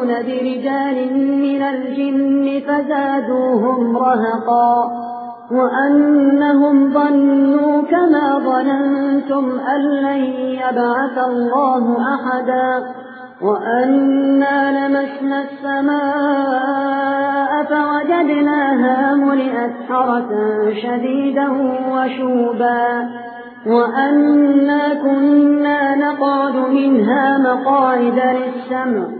يعودون برجال من الجن فزادوهم رهقا وأنهم ظنوا كما ظننتم أن لن يبعث الله أحدا وأنا لمسنا السماء فوجدناها ملئت حرسا شديدا وشوبا وأنا كنا نقعد منها مقاعد للسمع